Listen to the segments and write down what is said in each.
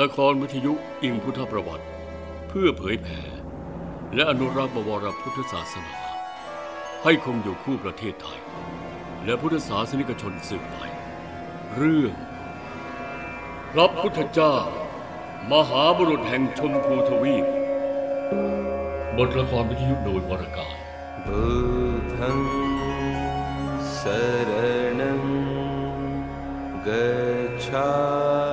ละครวิทยุอิงพุทธประวัติ เพื่อเผยแผ่และอนุรักษ์บวรพุทธศาสนา ให้คงอยู่คู่ประเทศไทย และพุทธศาสนิกชนสืบไป เรื่องพระพุทธเจ้า มหาบุรุษแห่งชมพูทวีปบทละครวิทยุโดยวรการบูธังสรณังกัา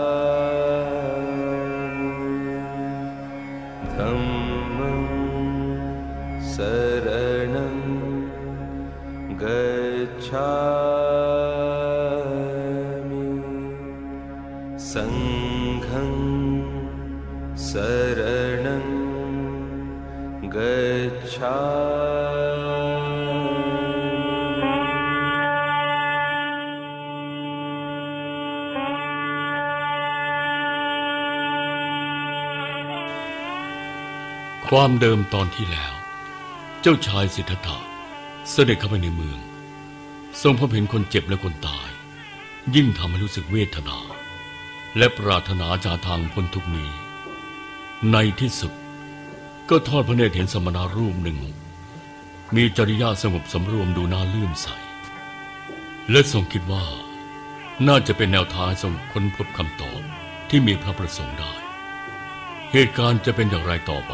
शरणं गच्छामि ความเดิมตอนที่แล้ว เจ้าชายสิทธัตถะเสด็จเข้าไปในเมือง ทรงพบเห็นคนเจ็บและคนตาย ยิ่งทำให้รู้สึกเวทนา และปรารถนาจากทางพ้นทุกนี้ ในที่สุด ก็ทอดพระเนตรเห็นสมณารูปหนึ่ง มีจริยาสงบสำรวมดูน่าเลื่อมใส และทรงคิดว่า น่าจะเป็นแนวทางทรงค้นพบคำตอบที่มีพระประสงค์ได้ เหตุการณ์จะเป็นอย่างไรต่อไป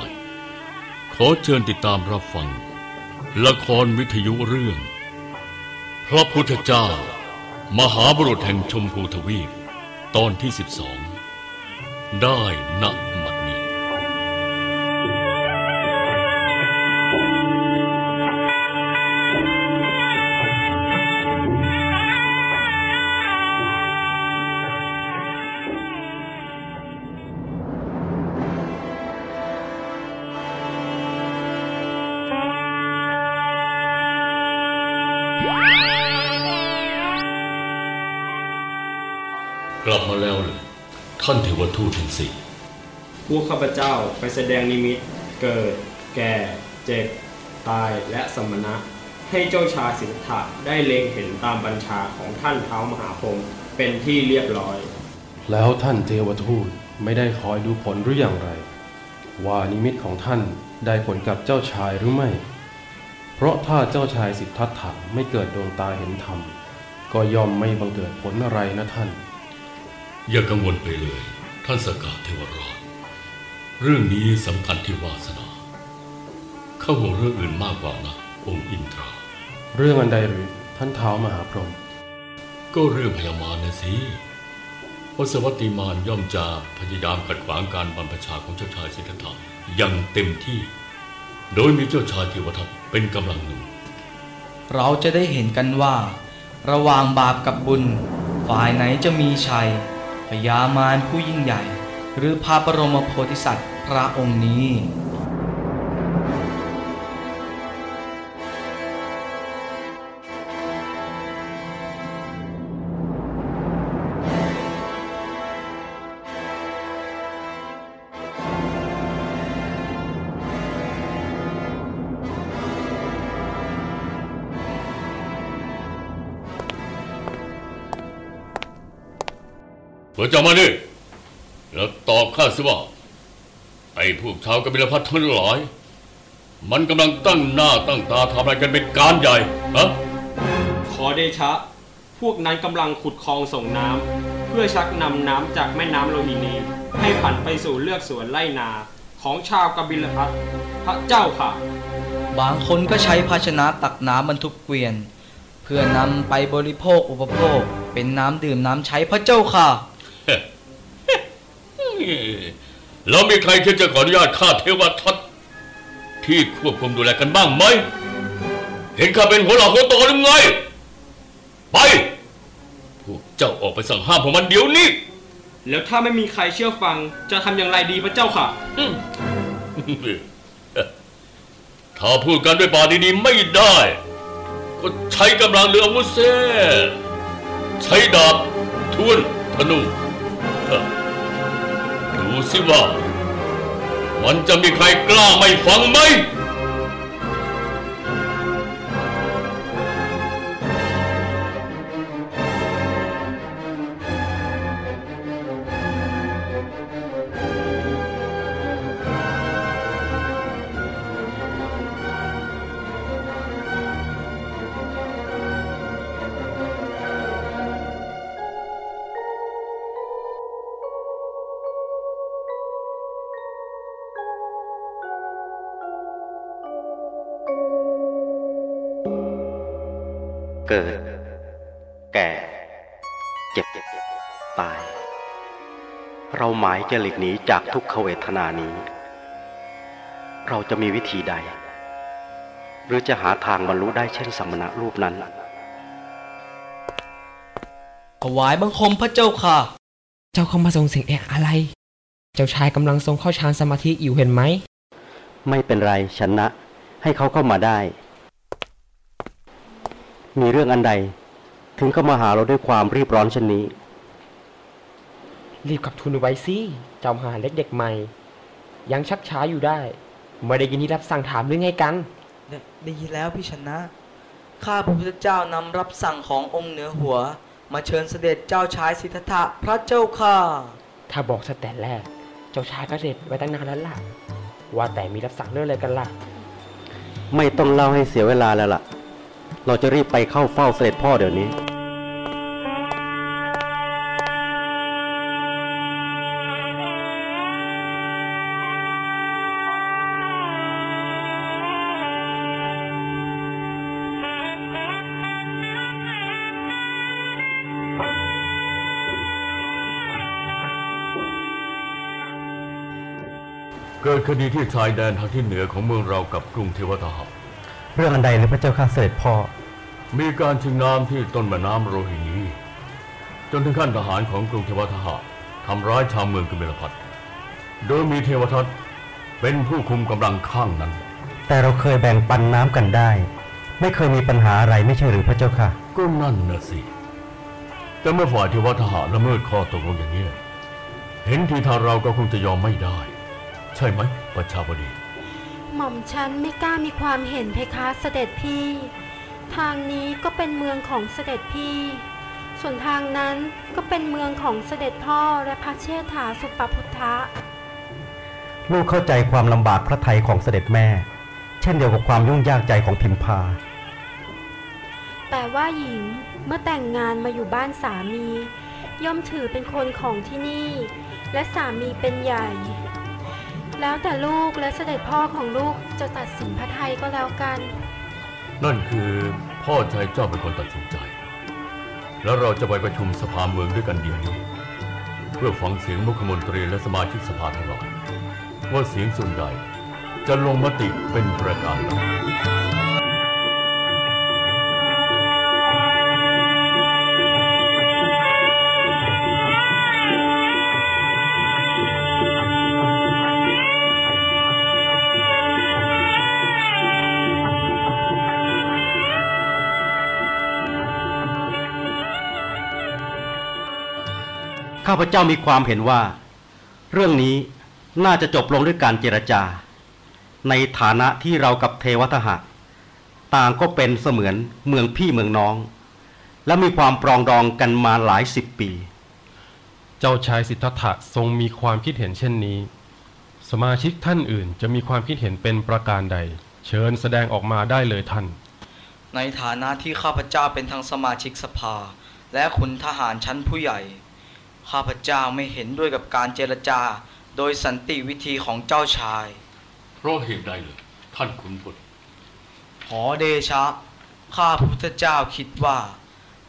ขอเชิญติดตามรับฟัง ละครวิทยุเรื่อง พระพุทธเจ้า มหาบุรุษแห่งชมพูทวีป ตอนที่ 12 ได้ณ กลับมาแล้วเลยท่านเทวทูตทั้งสี่พวกข้าพเจ้าไปแสดงนิมิต เกิด แก่ เจ็บ ตายและสมณะ ให้เจ้าชายสิทธัตถะได้เล็งเห็นตามบัญชาของท่านเท้ามหาพรหมเป็นที่เรียบร้อย แล้วท่านเทวทูตไม่ได้คอยดูผลหรืออย่างไร ว่านิมิตของท่านได้ผลกับเจ้าชายหรือไม่ เพราะถ้าเจ้าชายสิทธัตถะไม่เกิดดวงตาเห็นธรรม ก็ย่อมไม่บังเกิดผลอะไรนะท่าน อย่ากังวลไปเลย ท่านสกาเทวราช เรื่องนี้สำคัญที่วาสนา เข้าห่วงเรื่องอื่นมากกว่านะองค์อินทรา เรื่องอันใดหรือท่านเท้ามหาพรหมก็เรื่องพยามารนะสิเพราะสวัสดิมานย่อมจะพยายามขัดขวางการบรรพชาของเจ้าชายสิทธัตถะอย่างเต็มที่ โดยมีเจ้าชายเทวทัตเป็นกำลังหนุนเราจะได้เห็นกันว่า ระหว่างบาปกับบุญ ฝ่ายไหนจะมีชัย พญามารผู้ยิ่งใหญ่ หรือพระบรมโพธิสัตว์พระองค์นี้ เปิดจามาดิแล้วตอบข้าสิว่า ไอ้พวกชาวกบิลพัททั้งหลาย มันกำลังตั้งหน้าตั้งตาทำอะไรกันเป็นการใหญ่ฮะขอเดชะ พวกนั้นกำลังขุดคลองส่งน้ำเพื่อชักนำน้ำจากแม่น้ำโลหินี ให้ผันไปสู่เลือกสวนไร่นาของชาวกบิลพัทพระเจ้าค่ะ บางคนก็ใช้ภาชนะตักน้ำบรรทุกเกวียน เพื่อนำไปบริโภคอุปโภค เป็นน้ำดื่มน้ำใช้พระเจ้าค่ะ แล้วมีใครที่จะขออนุญาตข้าเทวทัตที่ควบคุมดูแลกันบ้างไหม เห็นข้าเป็นหัวหลักหัวโตหรือไง ไป พวกเจ้าออกไปสั่งห้ามพวกมันเดี๋ยวนี้ แล้วถ้าไม่มีใครเชื่อฟังจะทำอย่างไรดีพระเจ้าค่ะ ถ้าพูดกันด้วยปากดีๆไม่ได้ ก็ใช้กำลังเรืออาวุธเซ่ใช้ดาบทวนธนูเอ้อ ดูสิว่า มันจะมีใครกล้าไม่ฟังไหม เกิด แก่ เจ็บ ตาย เราหมายจะหลีกหนีจากทุกขเวทนานี้ เราจะมีวิธีใด หรือจะหาทางบรรลุได้เช่นสมณะรูปนั้นถวายบังคมพระเจ้าค่ะ เจ้าเข้ามาส่งเสียงเอะอะไร เจ้าชายกำลังทรงเข้าฌานสมาธิอยู่เห็นไหม ไม่เป็นไรชนะ ให้เขาเข้ามาได้ มีเรื่องอันใด ถึงเข้ามาหาเราด้วยความรีบร้อนเช่นนี้ รีบกลับทูลไว้สิเจ้ามหาเล็กเด็กใหม่ ยังชักช้าอยู่ได้ ไม่ได้ยินที่รับสั่งถามหรือไงกันได้ได้ยินแล้วพี่ชนะ ข้าพระพุทธเจ้านำรับสั่งขององค์เหนือหัว มาเชิญเสด็จเจ้าชายสิทธัตถะพระเจ้าค่ะ ถ้าบอกสแต่แรก เจ้าชายก็เสร็จไว้ตั้งนานแล้วล่ะ ว่าแต่มีรับสั่งเรื่องอะไรกันล่ะ ไม่ต้องเล่าให้เสียเวลาแล้วล่ะ เราจะรีบไปเข้าเฝ้าเสด็จพ่อเดี๋ยวนี้ เกิดคดีที่ชายแดนทางที่เหนือของเมืองเรากับกรุงเทวทหะ เรื่องอันใดหรือพระเจ้าข้าเสด็จพ่อ มีการชิงน้ำที่ต้นแม่น้ำโรฮินีจนถึงขั้นทหารของกรุงเทวทหะทำร้ายชาวเมืองกุเบลพัทโดยมีเทวทัตเป็นผู้คุมกำลังข้างนั้น แต่เราเคยแบ่งปันน้ำกันได้ ไม่เคยมีปัญหาอะไรไม่ใช่หรือพระเจ้าค่ะ ก็นั่นนะสิ แต่เมื่อฝ่ายเทวทหารละเมิดข้อตกลงอย่างนี้ เห็นทีทางเราก็คงจะยอมไม่ได้ ใช่ไหมประชาบดี หม่อมฉันไม่กล้ามีความเห็นเพคะเสด็จพี่ ทางนี้ก็เป็นเมืองของเสด็จพี่ ส่วนทางนั้นก็เป็นเมืองของเสด็จพ่อและพระเชษฐาสุปพุทธะ ลูกเข้าใจความลำบากพระทัยของเสด็จแม่ เช่นเดียวกับความยุ่งยากใจของพิมพา แต่ว่าหญิงเมื่อแต่งงานมาอยู่บ้านสามี ย่อมถือเป็นคนของที่นี่ และสามีเป็นใหญ่ แล้วแต่ลูกและเสด็จพ่อของลูกจะตัดสินพระไทยก็แล้วกัน นั่นคือพ่อชายเจ้าเป็นคนตัดสินใจ แล้วเราจะไปประชุมสภาเมืองด้วยกันเดียวนี้ เพื่อฟังเสียงมุขมนตรีและสมาชิกสภาทั้งหลายว่าเสียงส่วนใหญ่จะลงมติเป็นประการใด ข้าพเจ้ามีความเห็นว่า เรื่องนี้น่าจะจบลงด้วยการเจรจา ในฐานะที่เรากับเทวทหะ ต่างก็เป็นเสมือนเมืองพี่เมืองน้อง และมีความปรองดองกันมาหลายสิบปี เจ้าชายสิทธัตถะทรงมีความคิดเห็นเช่นนี้ สมาชิกท่านอื่นจะมีความคิดเห็นเป็นประการใด เชิญแสดงออกมาได้เลยท่าน ในฐานะที่ข้าพเจ้าเป็นทั้งสมาชิกสภา และขุนทหารชั้นผู้ใหญ่ ข้าพเจ้าไม่เห็นด้วยกับการเจรจา โดยสันติวิธีของเจ้าชาย เพราะเหตุใดเลยท่านขุนพลขอเดชะ ข้าพระพุทธเจ้าคิดว่า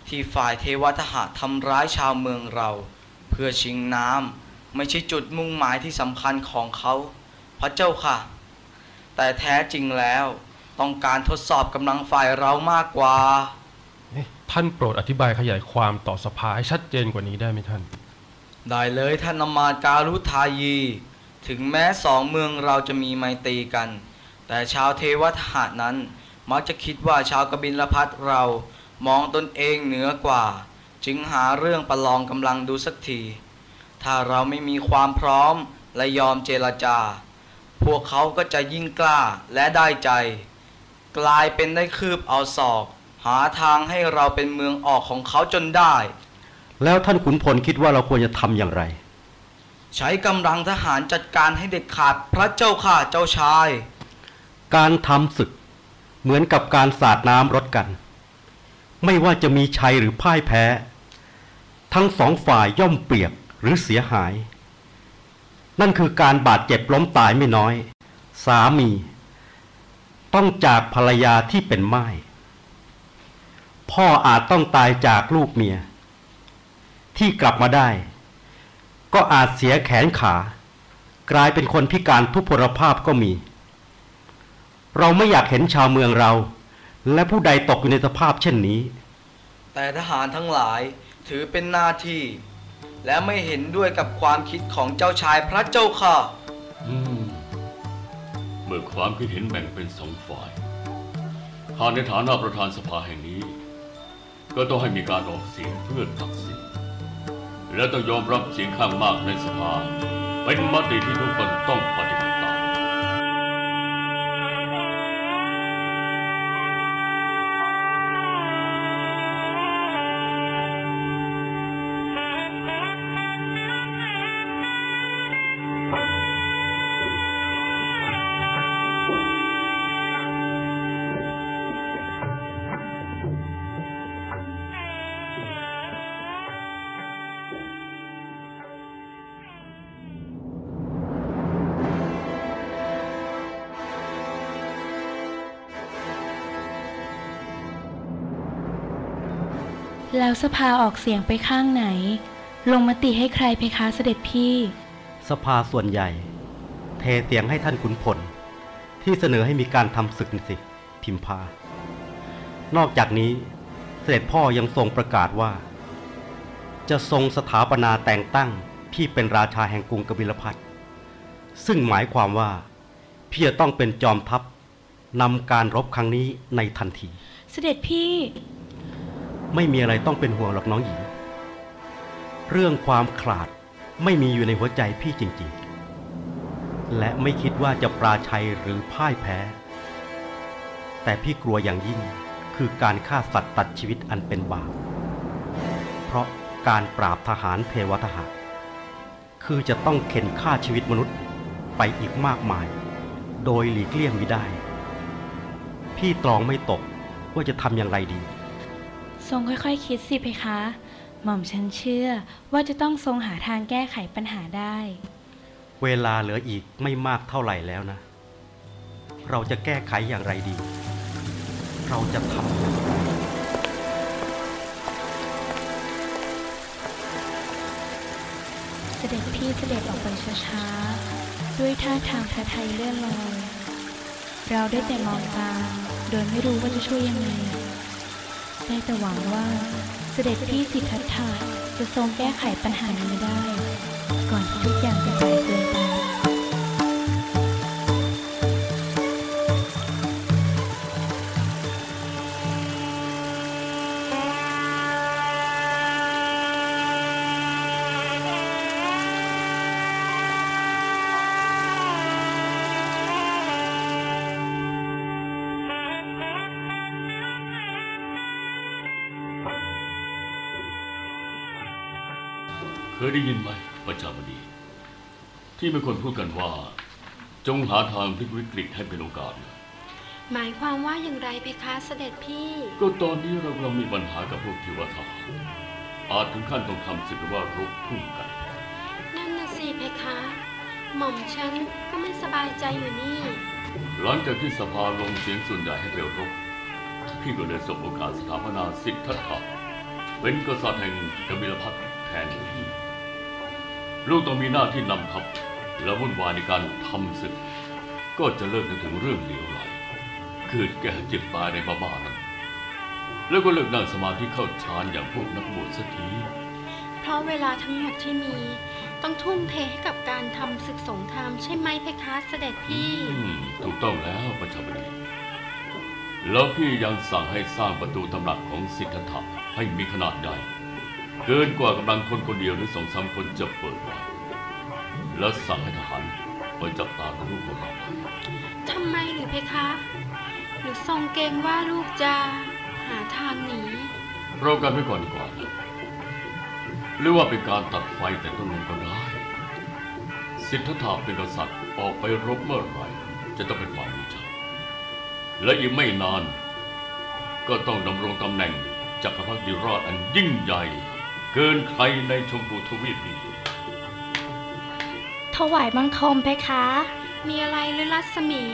ที่ฝ่ายเทวทหารทำร้ายชาวเมืองเรา เพื่อชิงน้ำไม่ใช่จุดมุ่งหมายที่สำคัญของเขา พระเจ้าค่ะ แต่แท้จริงแล้ว ต้องการทดสอบกำลังฝ่ายเรามากกว่า ท่านโปรดอธิบายขยายความต่อสภาให้ชัดเจนกว่านี้ได้ไหมท่าน ได้เลยท่านอมาตการุทายี ถึงแม้สองเมืองเราจะมีไมตรีกัน แต่ชาวเทวทหานั้น มักจะคิดว่าชาวกบินลพัทเรามองตนเองเหนือกว่า จึงหาเรื่องประลองกำลังดูสักที ถ้าเราไม่มีความพร้อมและยอมเจรจา พวกเขาก็จะยิ่งกล้าและได้ใจ กลายเป็นได้คืบเอาศอก หาทางให้เราเป็นเมืองออกของเขาจนได้ แล้วท่านขุนพลคิดว่าเราควรจะทำอย่างไร ใช้กำลังทหารจัดการให้เด็ดขาดพระเจ้าข่าเจ้าชาย การทำศึก เหมือนกับการสาดน้ำรดกัน ไม่ว่าจะมีชัยหรือพ่ายแพ้ ทั้งสองฝ่ายย่อมเปียกหรือเสียหาย นั่นคือการบาดเจ็บล้มตายไม่น้อย สามี ต้องจากภรรยาที่เป็นไม้พ่ออาจต้องตายจากลูกเมีย ที่กลับมาได้ ก็อาจเสียแขนขา กลายเป็นคนพิการทุพพลภาพก็มี เราไม่อยากเห็นชาวเมืองเรา และผู้ใดตกอยู่ในสภาพเช่นนี้ แต่ทหารทั้งหลายถือเป็นหน้าที่ และไม่เห็นด้วยกับความคิดของเจ้าชายพระเจ้าค่ะอืมเมื่อความคิดเห็นแบ่งเป็นสองฝ่ายข้าในฐานะประธานสภาแห่งนี้ ก็ต้องให้มีการออกเสียงเพื่อตัดสิน และต้องยอมรับเสียงข้างมากในสภา เป็นมติที่ทุกคนต้องป แล้วสภาออกเสียงไปข้างไหน ลงมติให้ใครเพคะเสด็จพี่ สภาส่วนใหญ่ เทเสียงให้ท่านขุนพล ที่เสนอให้มีการทำศึกนี่สิพิมพา นอกจากนี้เสด็จพ่อยังทรงประกาศว่า จะทรงสถาปนาแต่งตั้งพี่เป็นราชาแห่งกรุงกบิลพัทซึ่งหมายความว่า พี่จะต้องเป็นจอมทัพนำการรบครั้งนี้ในทันที เสด็จพี่ ไม่มีอะไรต้องเป็นห่วงหรอกน้องหญิง เรื่องความขาดไม่มีอยู่ในหัวใจพี่จริงๆ และไม่คิดว่าจะปราชัยหรือพ่ายแพ้ แต่พี่กลัวอย่างยิ่งคือการฆ่าสัตว์ตัดชีวิตอันเป็นบาป เพราะการปราบทหารเทวทหารคือจะต้องเข็นฆ่าชีวิตมนุษย์ไปอีกมากมาย โดยหลีกเลี่ยงไม่ได้ พี่ตรองไม่ตกว่าจะทำอย่างไรดี ทรงค่อยๆคิดสิเพคะ หม่อมฉันเชื่อว่าจะต้องทรงหาทางแก้ไขปัญหาได้ เวลาเหลืออีกไม่มากเท่าไหร่แล้วนะ เราจะแก้ไขอย่างไรดี เราจะทำอย่างไรเสด็จพี่เสด็จออกไปช้าๆ ด้วยท่าทางพระไทยเลื่อนลอย เราได้แต่มองตาม โดยไม่รู้ว่าจะช่วยยังไง ได้แต่หวังว่าเสด็จพี่สิทธัตถะจะทรงแก้ไขปัญหานี้ได้ ก่อนที่ทุกอย่างจะสายเกิ ไปเคยได้ยินไหมประชาบดี ที่มีคนพูดกันว่า จงหาทางพลิกวิกฤตให้เป็นโอกาสนะหมายความว่าอย่างไรเพคะเสด็จพี่ ก็ตอนนี้เรากำลังมีปัญหากับพวกเทวทหารอาจถึงขั้นต้องทำศึกหรือว่ารบพุ่งกัน นั่นน่ะสิเพคะ หม่อมฉันก็ไม่สบายใจอยู่นี่ หลังจากที่สภาลงเสียงส่วนใหญ่ให้ไปรบพี่ก็เลยสบโอกาสสถาปนาสิทธัตถะเป็นกษัตริย์แห่งกบิลพัทแทนพี่ ลูกต้องมีหน้าที่นำทัพและวุ่นวายในการทำศึก ก็จะเลิกนึกถึงเรื่องเหลวไหลเกิดแก่เจ็บตายในบ้าๆนั้นแล้วก็เลิกนั่งสมาธิเข้าฌานอย่างพวกนักบวชสักทีเพราะเวลาทั้งหมดที่มีต้องทุ่มเทให้กับการทำศึกสงครามใช่ไหมเพคะเสด็จพี่อืมถูกต้องแล้วประชาบดีแล้วพี่ยังสั่งให้สร้างประตูตำหนักของสิทธัตถะให้มีขนาดใหญ่ เกินกว่ากำลังคนคนเดียวหรือสองสามคนจะเปิดไว้แล้วสั่งให้ทหารคอยจับตาดูลูกของเราทำไมหรือเพคะ หรือทรงเกรงว่าลูกจะหาทางหนีเรากันไว้ก่อนดีกว่าหรือว่าเป็นการตัดไฟแต่ต้นลมก็ได้สิทธัตถะเป็นกษัตริย์ออกไปรบเมื่อไหร่จะต้องเป็นฝ่ายวิจารณ์และอีกไม่นาน ก็ต้องดำรงตำแหน่งจักรพรรดิราชอันยิ่งใหญ่ เกินใครในชมพูทวีปนี้ถวายบังคมเพคะ มีอะไรหรือรัศมี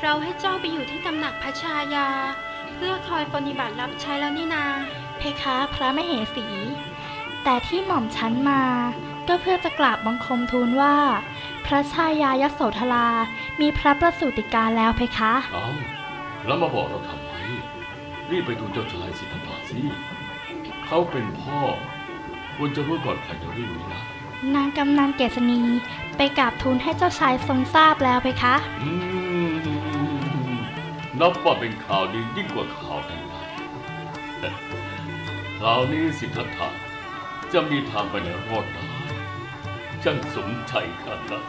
เราให้เจ้าไปอยู่ที่ตำหนักพระชายา เพื่อคอยปฏิบัติรับใช้แล้วนี่นา เพคะพระมเหสี แต่ที่หม่อมฉันมา ก็เพื่อจะกราบบังคมทูลว่า พระชายายโสธรา มีพระประสูติการแล้วเพคะ เอาแล้วมาบอกเราทำไม รีบไปดูเจ้าชายสิทธัตถะสิ เขาเป็นพ่อควรจะรู้ก่อนใครในเรื่องนี้นะ นางกำนันเกษณีไปกราบทูลให้เจ้าชายทรงทราบแล้วเพคะ อืมนับว่าเป็นข่าวดียิ่งกว่าข่าวใดๆคราวนี้สิทธัตถะจะมีทางไปในรอดได้ช่างสมใจกันนะ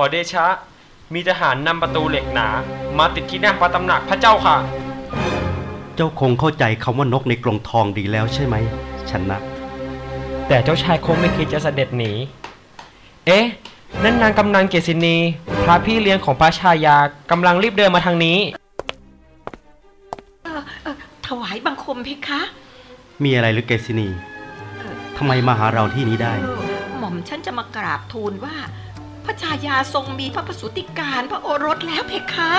อเดชะ มีทหารนำประตูเหล็กหนา มาติดที่หน้าพระตำหนักพระเจ้าค่ะ เจ้าคงเข้าใจคำว่านกในกรงทองดีแล้วใช่ไหมชนะ แต่เจ้าชายคงไม่คิดจะเสด็จหนี เอ๊ะ นั่นนางกำนันเกษินี พระพี่เลี้ยงของพระชายากำลังรีบเดินมาทางนี้ ถวายบังคมเพคะมีอะไรหรือเกษินีทำไมมาหาเราที่นี้ได้เออหม่อมฉันจะมากราบทูลว่า พระชายาทรงมีพระประสูติการพระโอรสแล้วเพคะ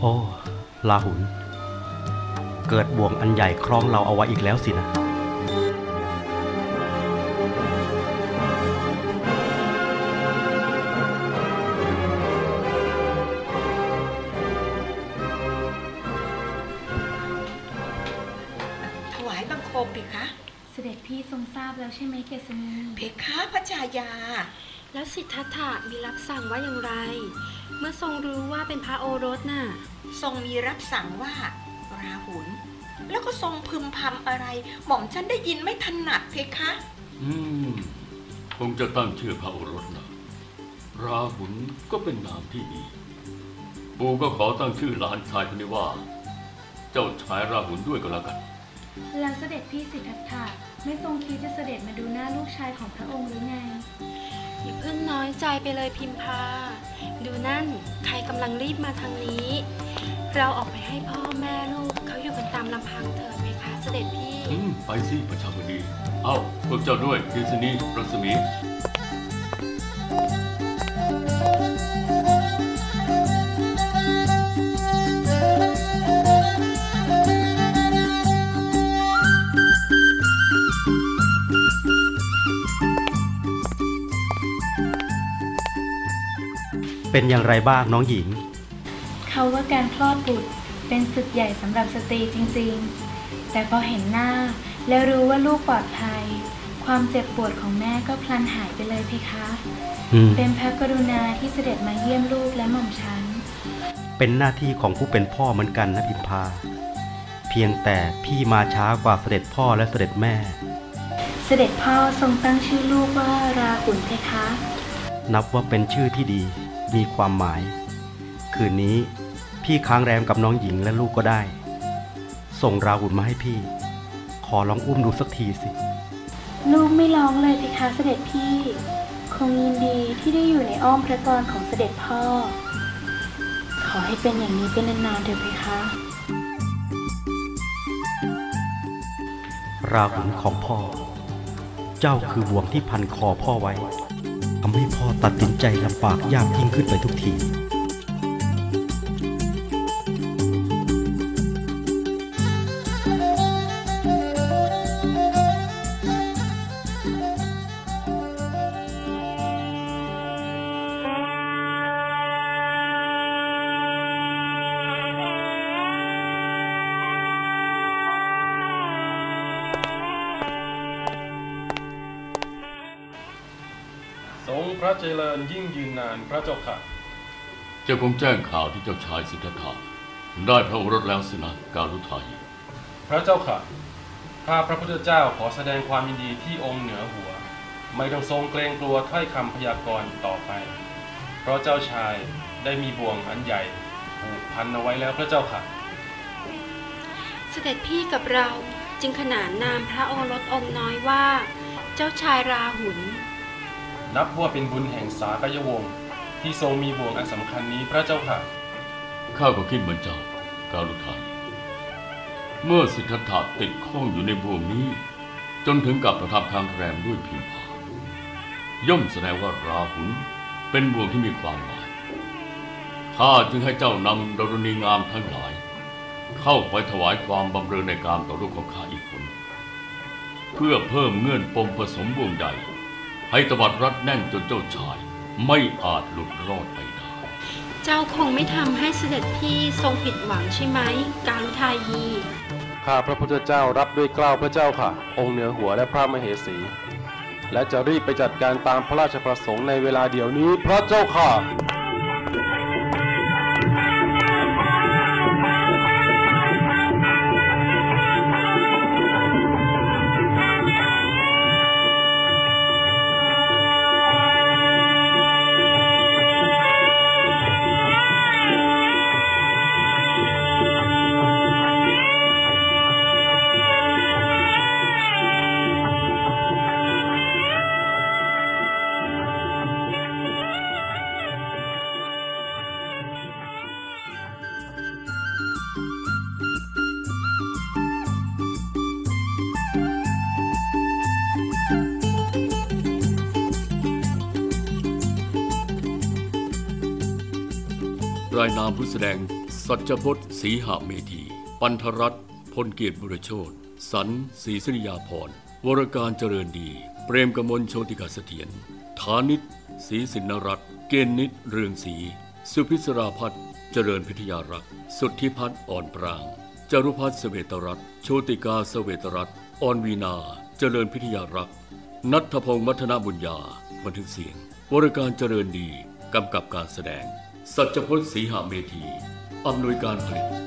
โอ้ลาหุน เกิดบ่วงอันใหญ่ครองเราเอาไว้อีกแล้วสินะ เป็นพระโอรสน่ะ ทรงมีรับสั่งว่าราหุลแล้วก็ทรงพึมพำอะไร หม่อมฉันได้ยินไม่ถนัดเพคะ อืม คงจะตั้งชื่อพระโอรสนะราหุลก็เป็นนามที่ดีปู่ก็ขอตั้งชื่อหลานชายคนนี้ว่า เจ้าชายราหุลด้วยก็แล้วกันแล้วเสด็จพี่สิทธัตถะไม่ทรงคิดจะเสด็จมาดูหน้าลูกชายของพระองค์หรือไงอย่าเพิ่งน้อยใจไปเลยพิมพา ดูนั่น ใครกำลังรีบมาทางนี้ เราออกไปให้พ่อแม่ลูกเขาอยู่กันตามลำพังเถิดไหมคะเสด็จพี่ อืมไปสิประชาบดี เอ้าพวกเจ้าด้วยดิสนีรัศมี เป็นอย่างไรบ้างน้องหญิง เขาว่าการคลอดบุตรเป็นศึกใหญ่สำหรับสตรีจริงๆ แต่พอเห็นหน้าแล้วรู้ว่าลูกปลอดภัย ความเจ็บปวดของแม่ก็พลันหายไปเลยเพคะ อืม เป็นพระกรุณาที่เสด็จมาเยี่ยมลูกและหม่อมฉัน เป็นหน้าที่ของผู้เป็นพ่อเหมือนกันนะพิมพา เพียงแต่พี่มาช้ากว่าเสด็จพ่อและเสด็จแม่ เสด็จพ่อทรงตั้งชื่อลูกว่าราหุลเพคะ นับว่าเป็นชื่อที่ดี มีความหมาย คืนนี้พี่ค้างแรมกับน้องหญิงและลูกก็ได้ ส่งราหุลมาให้พี่ ขอลองอุ้มดูสักทีสิ ลูกไม่ร้องเลยเพคะเสด็จพี่ คงยินดีที่ได้อยู่ในอ้อมพระกรของเสด็จพ่อ ขอให้เป็นอย่างนี้เป็นนานๆเถอะเพคะราหุลของพ่อ เจ้าคือห่วงที่พันคอพ่อไว้ ทำให้พ่อตัดสินใจลำบากยากยิ่งขึ้นไปทุกที จ้าคงแจ้งข่าวที่เจ้าชายสิทธัตถะได้พระโอรสแล้วสินะการุไทยพระเจ้าค่ะ ข้าพระพุทธเจ้าขอแสดงความยินดีที่องค์เหนือหัว ไม่ต้องทรงเกรงกลัวถ้อยคำพยากรณ์ต่อไป เพราะเจ้าชายได้มีบ่วงอันใหญ่ผูกพันเอาไว้แล้วพระเจ้าค่ะ เสด็จพี่กับเราจึงขนานนามพระโอรสองค์น้อยว่า เจ้าชายราหุล นับว่าเป็นบุญแห่งสากยวงศ์ ที่ทรงมีบ่วงอันสำคัญนี้พระเจ้าค่ะ ข้าก็คิดเหมือนเจ้าการุทัยเมื่อสิทธัตถะติดข้องอยู่ในบ่วงนี้ จนถึงกับประทับค้างแรมด้วยพิมพาย่อมแสดงว่าราหุลเป็นบ่วงที่มีความหมายข้าจึงให้เจ้านำดรณีงามทั้งหลาย เข้าไปถวายความบำเรอในการต่อรูปของข้าอีกคน เพื่อเพิ่มเงื่อนปมผสมบ่วงใหญ่ให้ตวัดรัดแน่นจนเจ้าชาย ไม่อาจหลุดรอดไปได้เจ้าคงไม่ทำให้เสด็จพี่ทรงผิดหวังใช่ไหม การุทายี ข้าพระพุทธเจ้ารับด้วยเกล้าวพระเจ้าค่ะ องค์เหนือหัวและพระมเหสี และจะรีบไปจัดการตามพระราชประสงค์ในเวลาเดี๋ยวนี้พระเจ้าค่ะ รายนามผู้แสดง สัจพจน์ศรีหเมธี ปันธรัตน์พลเกียรติบุรโชตสันศรีสริยาพรณ์วรการเจริญดี เปรมกมลโชติกาเสถียรฐานิตศรีสินรัตน์เกณฑ์นิตเรืองศรี สุพิศราพัฒน์เจริญพิทยารักษ์ สุทธิพัฒน์อ่อนปราง จรุพัฒน์เสเวตรัตน์โชติกาเสเวตรัตน์อ่อนวีนา เจริญพิทยารักษ์ นัทพงศ์มัทนบุญญา บันทึกเสียง วรการเจริญดี กำกับการแสดง สัจพจน์ศรีหเมธีอำนวยการผลิต